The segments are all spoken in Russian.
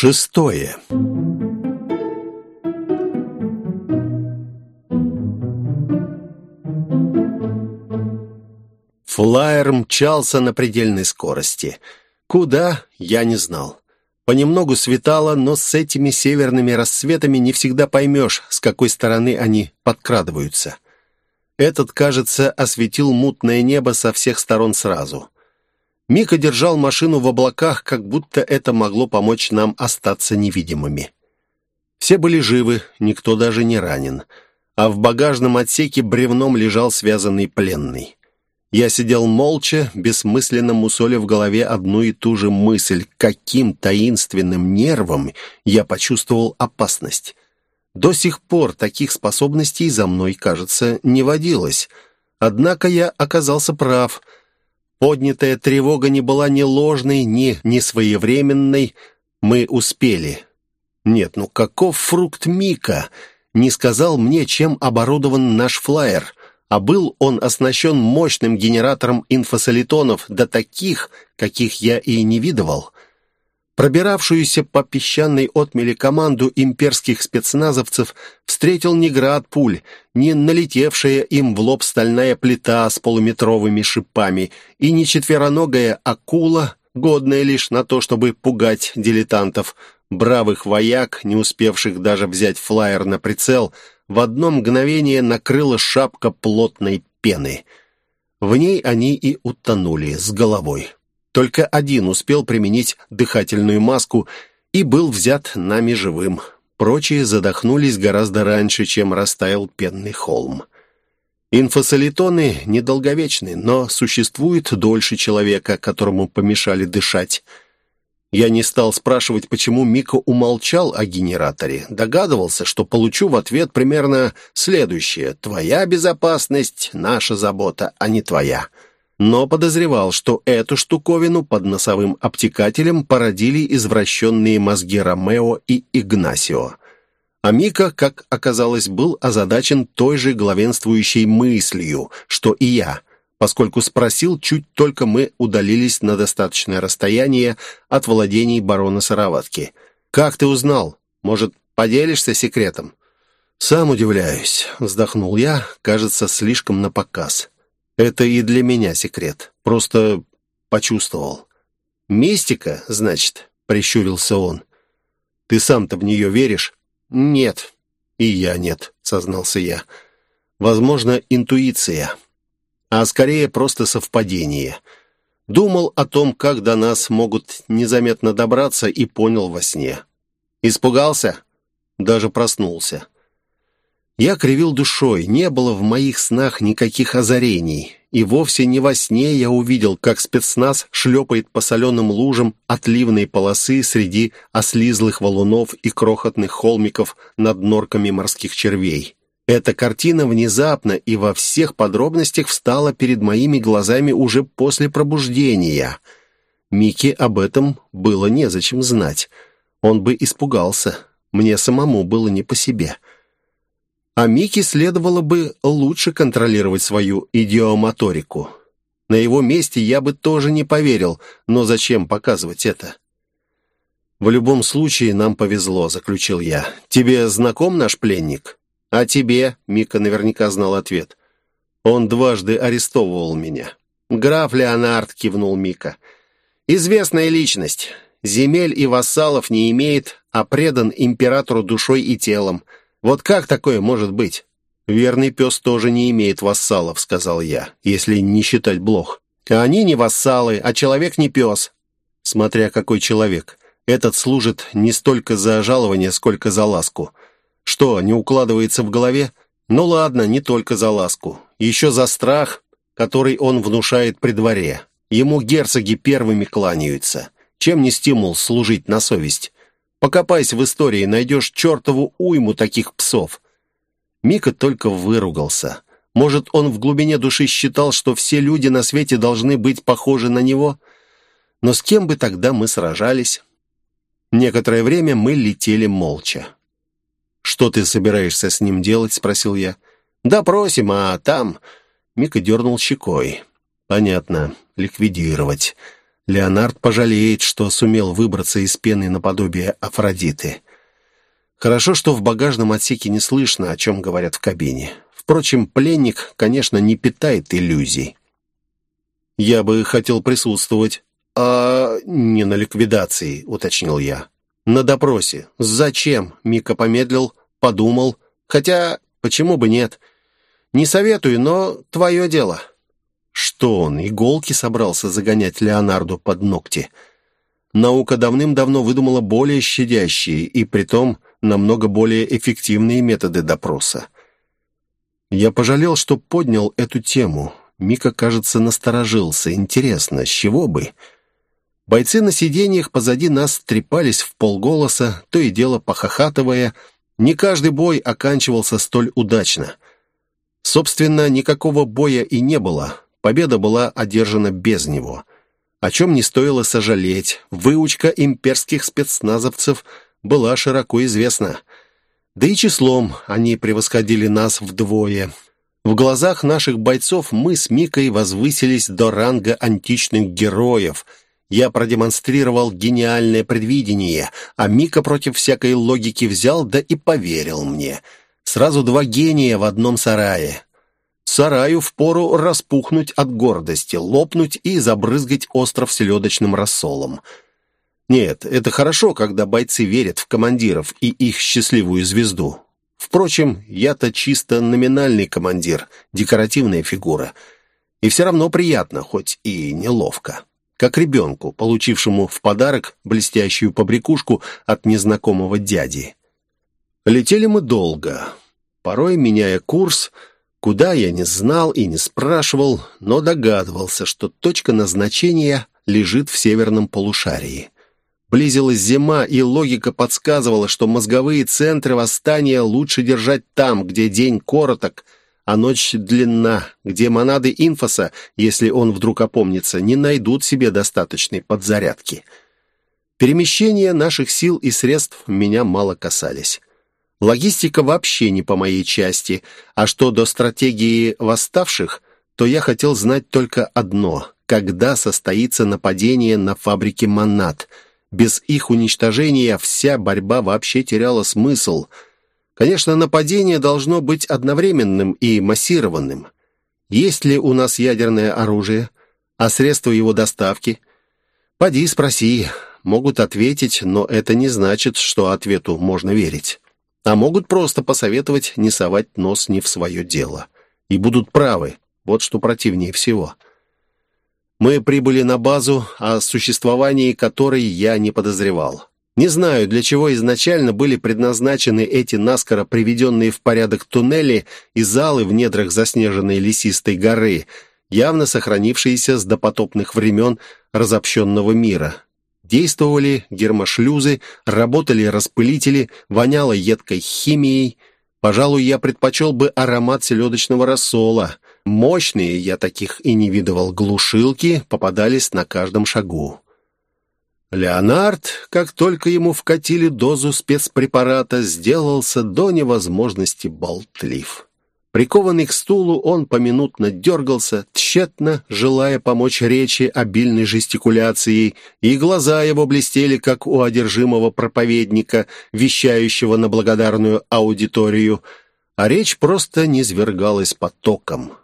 Шестое. Флайер мчался на предельной скорости. Куда, я не знал. Понемногу светало, но с этими северными рассветами не всегда поймешь, с какой стороны они подкрадываются. Этот, кажется, осветил мутное небо со всех сторон сразу. Мика держал машину в облаках, как будто это могло помочь нам остаться невидимыми. Все были живы, никто даже не ранен. А в багажном отсеке бревном лежал связанный пленный. Я сидел молча, бессмысленно мусоля в голове одну и ту же мысль, каким таинственным нервом я почувствовал опасность. До сих пор таких способностей за мной, кажется, не водилось. Однако я оказался прав. Поднятая тревога не была ни ложной, ни несвоевременной. Мы успели. Нет, ну каков фрукт Мика? Не сказал мне, чем оборудован наш флайер а был он оснащен мощным генератором инфосолитонов, до таких, каких я и не видывал. Пробиравшуюся по песчаной отмели команду имперских спецназовцев встретил не град пуль, не налетевшая им в лоб стальная плита с полуметровыми шипами и не четвероногая акула, годная лишь на то, чтобы пугать дилетантов, бравых вояк, не успевших даже взять флайер на прицел — в одно мгновение накрыла шапка плотной пены. В ней они и утонули с головой. Только один успел применить дыхательную маску и был взят нами живым. Прочие задохнулись гораздо раньше, чем растаял пенный холм. Инфосолитоны недолговечны, но существуют дольше человека, которому помешали дышать. Я не стал спрашивать, почему Мика умолчал о генераторе. Догадывался, что получу в ответ примерно следующее. «Твоя безопасность — наша забота, а не твоя». Но подозревал, что эту штуковину под носовым обтекателем породили извращенные мозги Ромео и Игнасио. А Мика, как оказалось, был озадачен той же главенствующей мыслью, что и я — поскольку спросил, чуть только мы удалились на достаточное расстояние от владений барона Сыроватки. «Как ты узнал? Может, поделишься секретом?» «Сам удивляюсь», — вздохнул я, кажется, слишком напоказ. «Это и для меня секрет. Просто почувствовал». «Мистика, значит?» — прищурился он. «Ты сам-то в нее веришь?» «Нет». «И я нет», — сознался я. «Возможно, интуиция» а скорее просто совпадение. Думал о том, как до нас могут незаметно добраться, и понял во сне. Испугался? Даже проснулся. Я кривил душой, не было в моих снах никаких озарений. И вовсе не во сне я увидел, как спецназ шлепает по соленым лужам отливной полосы среди ослизлых валунов и крохотных холмиков над норками морских червей. Эта картина внезапно и во всех подробностях встала перед моими глазами уже после пробуждения. Микки об этом было незачем знать. Он бы испугался. Мне самому было не по себе. А Микки следовало бы лучше контролировать свою идиомоторику. На его месте я бы тоже не поверил, но зачем показывать это? «В любом случае нам повезло», — заключил я. «Тебе знаком наш пленник?» «А тебе?» — Мика наверняка знал ответ. «Он дважды арестовывал меня». «Граф Леонард», — кивнул Мика. «Известная личность. Земель и вассалов не имеет, а предан императору душой и телом. Вот как такое может быть?» «Верный пес тоже не имеет вассалов», — сказал я, если не считать блох. «Они не вассалы, а человек не пес». Смотря какой человек. Этот служит не столько за жалование, сколько за ласку. Что, не укладывается в голове? Ну ладно, не только за ласку. Еще за страх, который он внушает при дворе. Ему герцоги первыми кланяются. Чем не стимул служить на совесть? Покопайся в истории, найдешь чертову уйму таких псов. Мика только выругался. Может, он в глубине души считал, что все люди на свете должны быть похожи на него? Но с кем бы тогда мы сражались? Некоторое время мы летели молча. «Что ты собираешься с ним делать?» — спросил я. «Допросим, а там...» Мика дернул щекой. «Понятно. Ликвидировать. Леонард пожалеет, что сумел выбраться из пены наподобие Афродиты. Хорошо, что в багажном отсеке не слышно, о чем говорят в кабине. Впрочем, пленник, конечно, не питает иллюзий. «Я бы хотел присутствовать». «А не на ликвидации», — уточнил я. «На допросе. Зачем?» — Мика помедлил, подумал. «Хотя, почему бы нет? Не советую, но твое дело». Что он, иголки собрался загонять Леонарду под ногти? Наука давным-давно выдумала более щадящие и, притом, намного более эффективные методы допроса. Я пожалел, что поднял эту тему. Мика, кажется, насторожился. Интересно, с чего бы? Бойцы на сиденьях позади нас трепались в полголоса, то и дело похохатывая. Не каждый бой оканчивался столь удачно. Собственно, никакого боя и не было. Победа была одержана без него. О чем не стоило сожалеть. Выучка имперских спецназовцев была широко известна. Да и числом они превосходили нас вдвое. В глазах наших бойцов мы с Микой возвысились до ранга античных героев. Я продемонстрировал гениальное предвидение, а Мика против всякой логики взял, да и поверил мне. Сразу два гения в одном сарае. Сараю впору распухнуть от гордости, лопнуть и забрызгать остров селедочным рассолом. Нет, это хорошо, когда бойцы верят в командиров и их счастливую звезду. Впрочем, я-то чисто номинальный командир, декоративная фигура. И все равно приятно, хоть и неловко. Как ребенку, получившему в подарок блестящую побрякушку от незнакомого дяди. Летели мы долго, порой меняя курс, Куда я не знал и не спрашивал, но догадывался, что точка назначения лежит в северном полушарии. Близилась зима, и логика подсказывала, что мозговые центры восстания лучше держать там, где день короток, а ночь длинна, где монады инфоса, если он вдруг опомнится, не найдут себе достаточной подзарядки. Перемещения наших сил и средств меня мало касались. Логистика вообще не по моей части, а что до стратегии восставших, то я хотел знать только одно – когда состоится нападение на фабрики «Монат». Без их уничтожения вся борьба вообще теряла смысл. Конечно, нападение должно быть одновременным и массированным. Есть ли у нас ядерное оружие? А средства его доставки? Поди спроси. Могут ответить, но это не значит, что ответу можно верить. А могут просто посоветовать не совать нос не в свое дело. И будут правы. Вот что противнее всего. Мы прибыли на базу, о существовании которой я не подозревал. Не знаю, для чего изначально были предназначены эти наскоро приведенные в порядок туннели и залы в недрах заснеженной лесистой горы, явно сохранившиеся с допотопных времен разобщенного мира. Действовали гермошлюзы, работали распылители, воняло едкой химией. Пожалуй, я предпочел бы аромат селедочного рассола. Мощные, я таких и не видывал, глушилки попадались на каждом шагу. Леонард, как только ему вкатили дозу спецпрепарата, сделался до невозможности болтлив. Прикованный к стулу, он поминутно дергался, тщетно желая помочь речи обильной жестикуляцией, и глаза его блестели, как у одержимого проповедника, вещающего на благодарную аудиторию, а речь просто низвергалась потоком.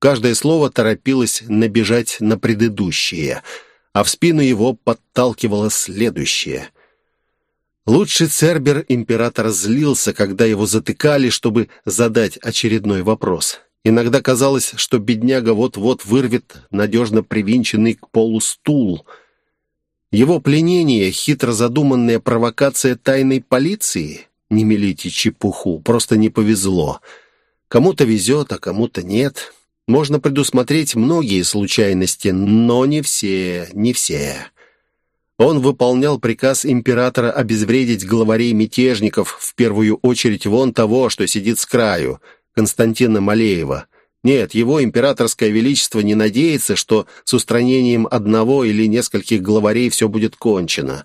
Каждое слово торопилось набежать на предыдущее, а в спину его подталкивало следующее — Лучший Цербер император злился, когда его затыкали, чтобы задать очередной вопрос. Иногда казалось, что бедняга вот-вот вырвет надежно привинченный к полу стул. Его пленение — хитро задуманная провокация тайной полиции? Не мелите чепуху, просто не повезло. Кому-то везет, а кому-то нет. Можно предусмотреть многие случайности, но не все, не все. Он выполнял приказ императора обезвредить главарей мятежников, в первую очередь вон того, что сидит с краю, Константина Малеева. Нет, его императорское величество не надеется, что с устранением одного или нескольких главарей все будет кончено.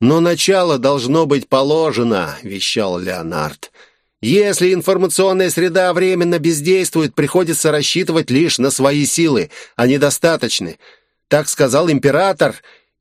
«Но начало должно быть положено», — вещал Леонард. «Если информационная среда временно бездействует, приходится рассчитывать лишь на свои силы, а недостаточны. Так сказал император,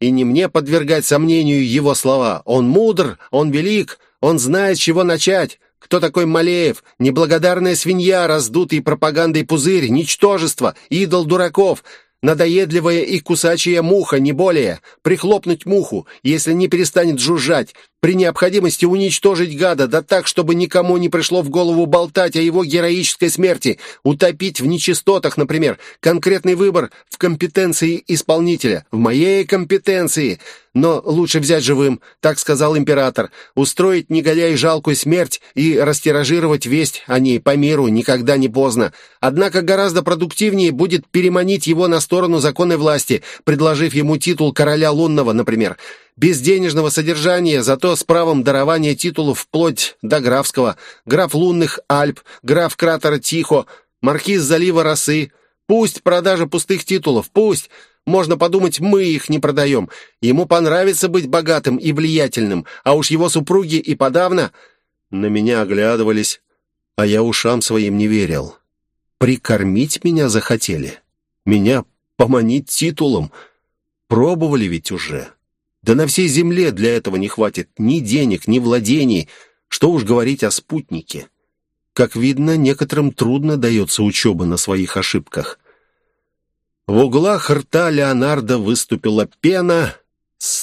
и не мне подвергать сомнению его слова. Он мудр, он велик, он знает, с чего начать. Кто такой Малеев? Неблагодарная свинья, раздутый пропагандой пузырь, ничтожество, идол дураков, надоедливая и кусачая муха, не более. Прихлопнуть муху, если не перестанет жужжать, при необходимости уничтожить гада, да так, чтобы никому не пришло в голову болтать о его героической смерти, утопить в нечистотах, например. Конкретный выбор в компетенции исполнителя, в моей компетенции. Но лучше взять живым, так сказал император, устроить негодяй жалкую смерть и растиражировать весть о ней по миру никогда не поздно. Однако гораздо продуктивнее будет переманить его на сторону законной власти, предложив ему титул короля лунного, например без денежного содержания, зато с правом дарования титулов вплоть до графского, граф лунных Альп, граф кратера Тихо, маркиз залива Росы. Пусть продажа пустых титулов, пусть. Можно подумать, мы их не продаем. Ему понравится быть богатым и влиятельным, а уж его супруги и подавно... На меня оглядывались, а я ушам своим не верил. Прикормить меня захотели. Меня поманить титулом. Пробовали ведь уже. Да на всей земле для этого не хватит ни денег, ни владений, что уж говорить о спутнике. Как видно, некоторым трудно дается учеба на своих ошибках. В углах рта Леонардо выступила пена,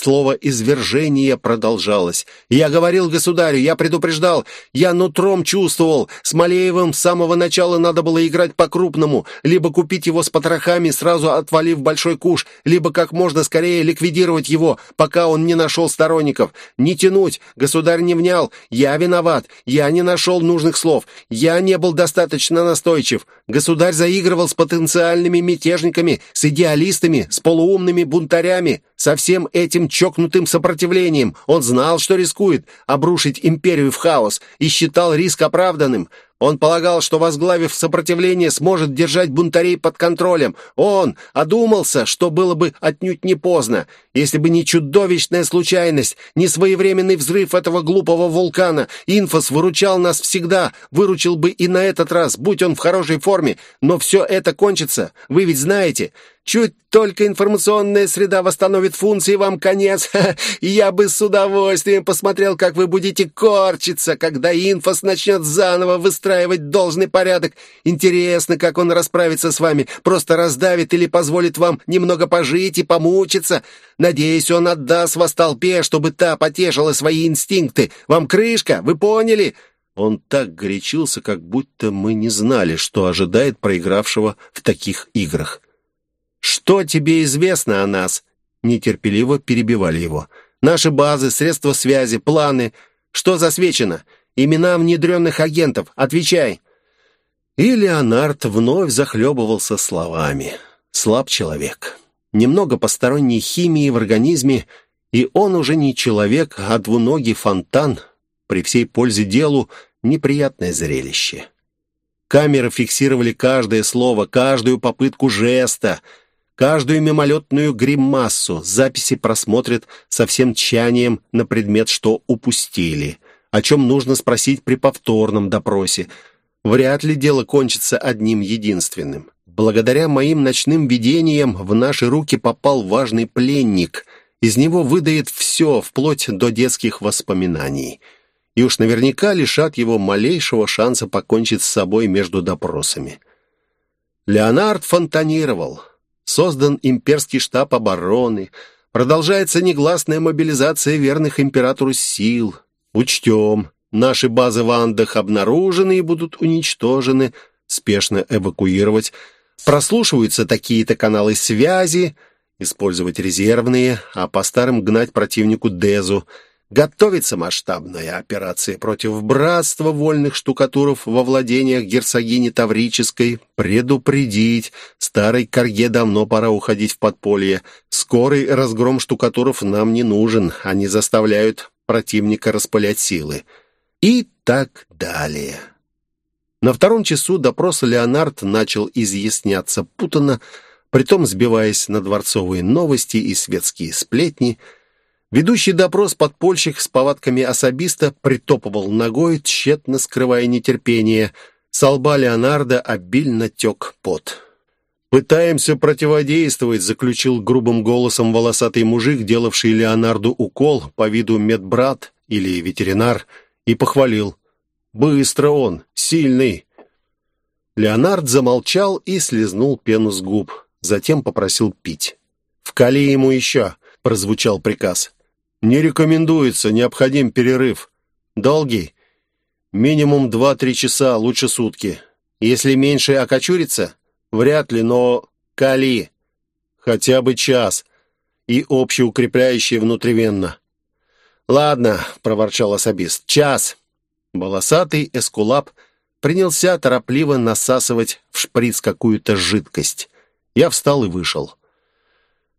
Слово «извержение» продолжалось. «Я говорил государю, я предупреждал, я нутром чувствовал. С Малеевым с самого начала надо было играть по-крупному, либо купить его с потрохами, сразу отвалив большой куш, либо как можно скорее ликвидировать его, пока он не нашел сторонников. Не тянуть, государь не внял, я виноват, я не нашел нужных слов, я не был достаточно настойчив. Государь заигрывал с потенциальными мятежниками, с идеалистами, с полуумными бунтарями, со всем этим чокнутым сопротивлением. Он знал, что рискует обрушить империю в хаос и считал риск оправданным. Он полагал, что, возглавив сопротивление, сможет держать бунтарей под контролем. Он одумался, что было бы отнюдь не поздно, если бы не чудовищная случайность, не своевременный взрыв этого глупого вулкана. Инфос выручал нас всегда, выручил бы и на этот раз, будь он в хорошей форме. Но все это кончится, вы ведь знаете. Чуть только информационная среда восстановит функции, вам конец. Я бы с удовольствием посмотрел, как вы будете корчиться, когда инфос начнет заново выстраивать должный порядок. Интересно, как он расправится с вами. Просто раздавит или позволит вам немного пожить и помучиться. Надеюсь, он отдаст вас толпе, чтобы та потешила свои инстинкты. Вам крышка, вы поняли?» Он так горячился, как будто мы не знали, что ожидает проигравшего в таких играх. «Что тебе известно о нас?» Нетерпеливо перебивали его. «Наши базы, средства связи, планы. Что засвечено? Имена внедренных агентов. Отвечай!» И Леонард вновь захлебывался словами. «Слаб человек. Немного посторонней химии в организме, и он уже не человек, а двуногий фонтан. При всей пользе делу неприятное зрелище». Камеры фиксировали каждое слово, каждую попытку жеста — Каждую мимолетную гримассу записи просмотрят со всем тщанием на предмет, что упустили, о чем нужно спросить при повторном допросе. Вряд ли дело кончится одним единственным. Благодаря моим ночным видениям в наши руки попал важный пленник. Из него выдает все, вплоть до детских воспоминаний. И уж наверняка лишат его малейшего шанса покончить с собой между допросами. Леонард фонтанировал. Создан имперский штаб обороны. Продолжается негласная мобилизация верных императору сил. Учтем, наши базы в Андах обнаружены и будут уничтожены. Спешно эвакуировать. Прослушиваются такие-то каналы связи. Использовать резервные, а по старым гнать противнику Дезу – Готовится масштабная операция против братства вольных штукатуров во владениях герцогини Таврической. Предупредить. Старой корге давно пора уходить в подполье. Скорый разгром штукатуров нам не нужен. Они заставляют противника распылять силы. И так далее. На втором часу допроса Леонард начал изъясняться путанно, притом сбиваясь на дворцовые новости и светские сплетни – Ведущий допрос подпольщик с повадками особиста притопывал ногой, тщетно скрывая нетерпение. С лба Леонардо обильно тек пот. «Пытаемся противодействовать», — заключил грубым голосом волосатый мужик, делавший Леонарду укол по виду медбрат или ветеринар, и похвалил. «Быстро он, сильный». Леонард замолчал и слезнул пену с губ, затем попросил пить. «Вкали ему еще», — прозвучал приказ. «Не рекомендуется, необходим перерыв. Долгий. Минимум два-три часа, лучше сутки. Если меньше окочурится, Вряд ли, но кали. Хотя бы час. И общеукрепляющее внутривенно. «Ладно», — проворчал особист, — «час». Волосатый эскулап принялся торопливо насасывать в шприц какую-то жидкость. Я встал и вышел.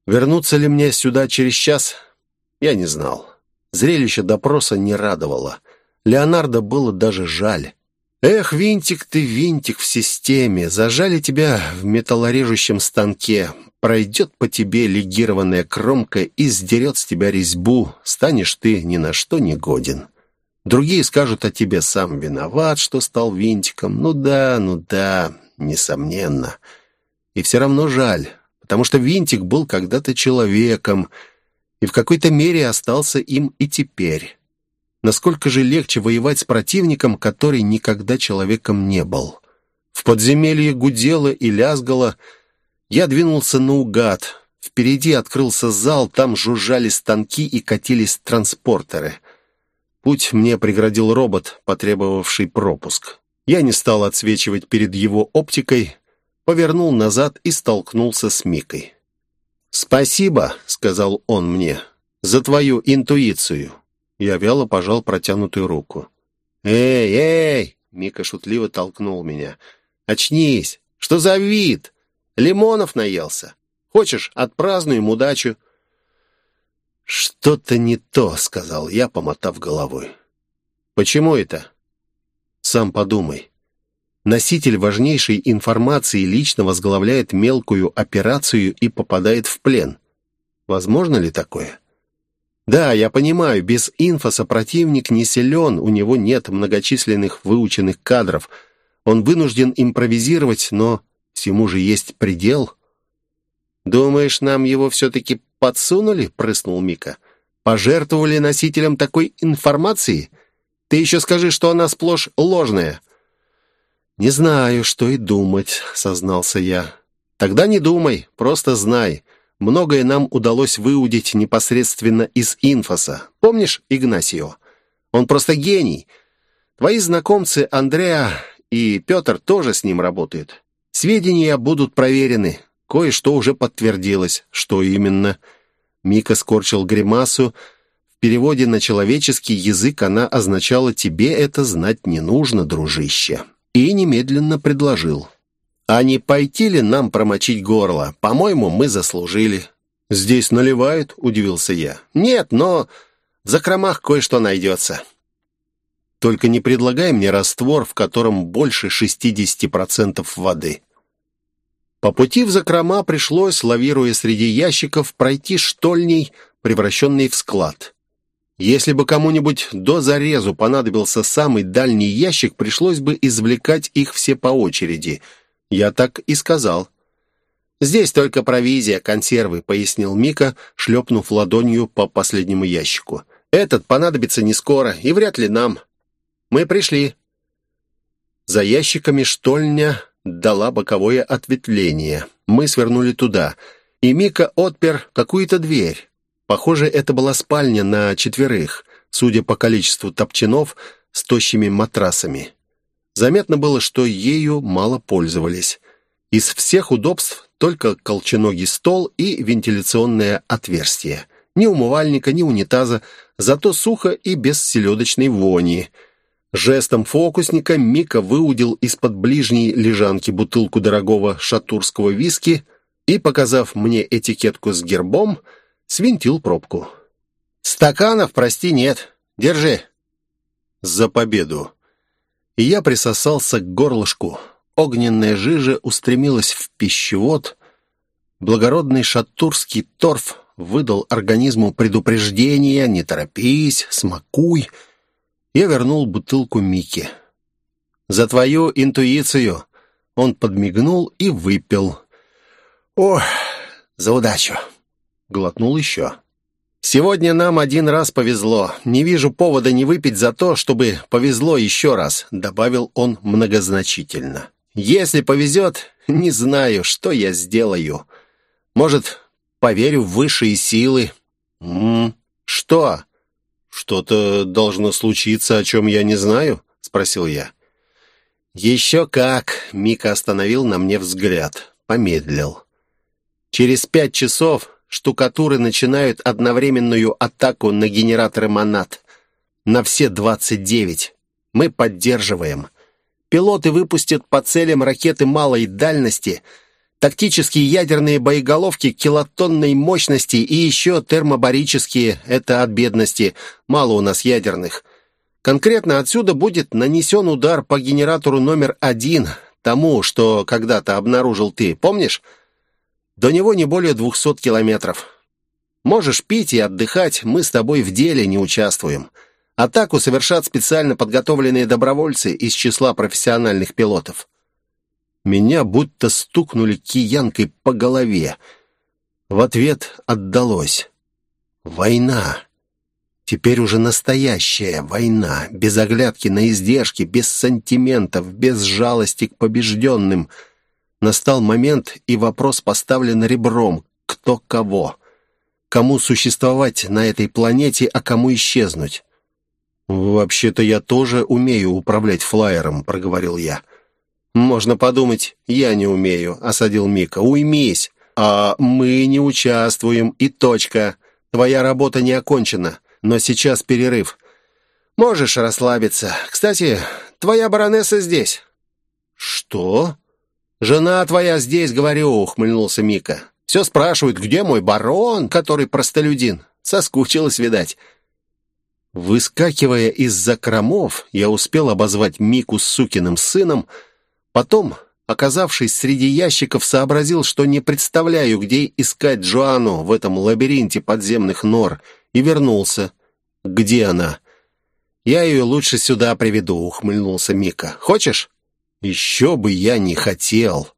Вернуться ли мне сюда через час, я не знал. Зрелище допроса не радовало. Леонардо было даже жаль. «Эх, винтик ты, винтик в системе, зажали тебя в металлорежущем станке. Пройдет по тебе легированная кромка и сдерет с тебя резьбу. Станешь ты ни на что не годен. Другие скажут о тебе сам виноват, что стал винтиком. Ну да, ну да, несомненно. И все равно жаль, потому что винтик был когда-то человеком и в какой-то мере остался им и теперь». Насколько же легче воевать с противником, который никогда человеком не был. В подземелье гудело и лязгало. Я двинулся наугад. Впереди открылся зал, там жужжали станки и катились транспортеры. Путь мне преградил робот, потребовавший пропуск. Я не стал отсвечивать перед его оптикой, повернул назад и столкнулся с Микой. «Спасибо», — сказал он мне, — «за твою интуицию». Я вяло пожал протянутую руку. «Эй, эй!» — Мика шутливо толкнул меня. «Очнись! Что за вид? Лимонов наелся? Хочешь, отпразднуем удачу?» «Что-то не то», — сказал я, помотав головой. «Почему это?» «Сам подумай. Носитель важнейшей информации лично возглавляет мелкую операцию и попадает в плен. Возможно ли такое?» Да, я понимаю, без инфоса противник не силен, у него нет многочисленных выученных кадров. Он вынужден импровизировать, но всему же есть предел. «Думаешь, нам его все-таки подсунули?» — прыснул Мика. «Пожертвовали носителем такой информации? Ты еще скажи, что она сплошь ложная». «Не знаю, что и думать», — сознался я. «Тогда не думай, просто знай. Многое нам удалось выудить непосредственно из инфоса. Помнишь Игнасио? Он просто гений. Твои знакомцы Андреа и Петр тоже с ним работают. Сведения будут проверены. Кое-что уже подтвердилось. Что именно? Мика скорчил гримасу. В переводе на человеческий язык она означала «тебе это знать не нужно, дружище». И немедленно предложил. А не пойти ли нам промочить горло? По-моему, мы заслужили». «Здесь наливают?» — удивился я. «Нет, но в закромах кое-что найдется». «Только не предлагай мне раствор, в котором больше 60% воды». По пути в закрома пришлось, лавируя среди ящиков, пройти штольней, превращенный в склад. Если бы кому-нибудь до зарезу понадобился самый дальний ящик, пришлось бы извлекать их все по очереди — я так и сказал. «Здесь только провизия, консервы», — пояснил Мика, шлепнув ладонью по последнему ящику. «Этот понадобится не скоро, и вряд ли нам. Мы пришли». За ящиками штольня дала боковое ответвление. Мы свернули туда, и Мика отпер какую-то дверь. Похоже, это была спальня на четверых, судя по количеству топчанов с тощими матрасами. Заметно было, что ею мало пользовались. Из всех удобств только колченогий стол и вентиляционное отверстие. Ни умывальника, ни унитаза, зато сухо и без селедочной вони. Жестом фокусника Мика выудил из-под ближней лежанки бутылку дорогого шатурского виски и, показав мне этикетку с гербом, свинтил пробку. «Стаканов, прости, нет. Держи». «За победу!» и я присосался к горлышку. Огненная жижа устремилась в пищевод. Благородный шатурский торф выдал организму предупреждение «Не торопись, смакуй». Я вернул бутылку Мики. «За твою интуицию!» Он подмигнул и выпил. Ох, за удачу. Глотнул еще. «Сегодня нам один раз повезло. Не вижу повода не выпить за то, чтобы повезло еще раз», — добавил он многозначительно. «Если повезет, не знаю, что я сделаю. Может, поверю в высшие силы». «М -м, что?» «Что-то должно случиться, о чем я не знаю?» — спросил я. «Еще как!» — Мика остановил на мне взгляд. Помедлил. «Через пять часов штукатуры начинают одновременную атаку на генераторы «Монат». На все 29. Мы поддерживаем. Пилоты выпустят по целям ракеты малой дальности, тактические ядерные боеголовки килотонной мощности и еще термобарические, это от бедности, мало у нас ядерных. Конкретно отсюда будет нанесен удар по генератору номер один, тому, что когда-то обнаружил ты, помнишь? До него не более двухсот километров. Можешь пить и отдыхать, мы с тобой в деле не участвуем. Атаку совершат специально подготовленные добровольцы из числа профессиональных пилотов. Меня будто стукнули киянкой по голове. В ответ отдалось. Война. Теперь уже настоящая война, без оглядки на издержки, без сантиментов, без жалости к побежденным — Настал момент, и вопрос поставлен ребром. Кто кого? Кому существовать на этой планете, а кому исчезнуть? «Вообще-то я тоже умею управлять флайером», — проговорил я. «Можно подумать, я не умею», — осадил Мика. «Уймись. А мы не участвуем, и точка. Твоя работа не окончена, но сейчас перерыв. Можешь расслабиться. Кстати, твоя баронесса здесь». «Что?» «Жена твоя здесь, говорю», — ухмыльнулся Мика. «Все спрашивают, где мой барон, который простолюдин? Соскучилась, видать». Выскакивая из закромов, я успел обозвать Мику сукиным сыном, потом, оказавшись среди ящиков, сообразил, что не представляю, где искать Джоанну в этом лабиринте подземных нор, и вернулся. «Где она?» «Я ее лучше сюда приведу», — ухмыльнулся Мика. «Хочешь?» «Еще бы я не хотел!»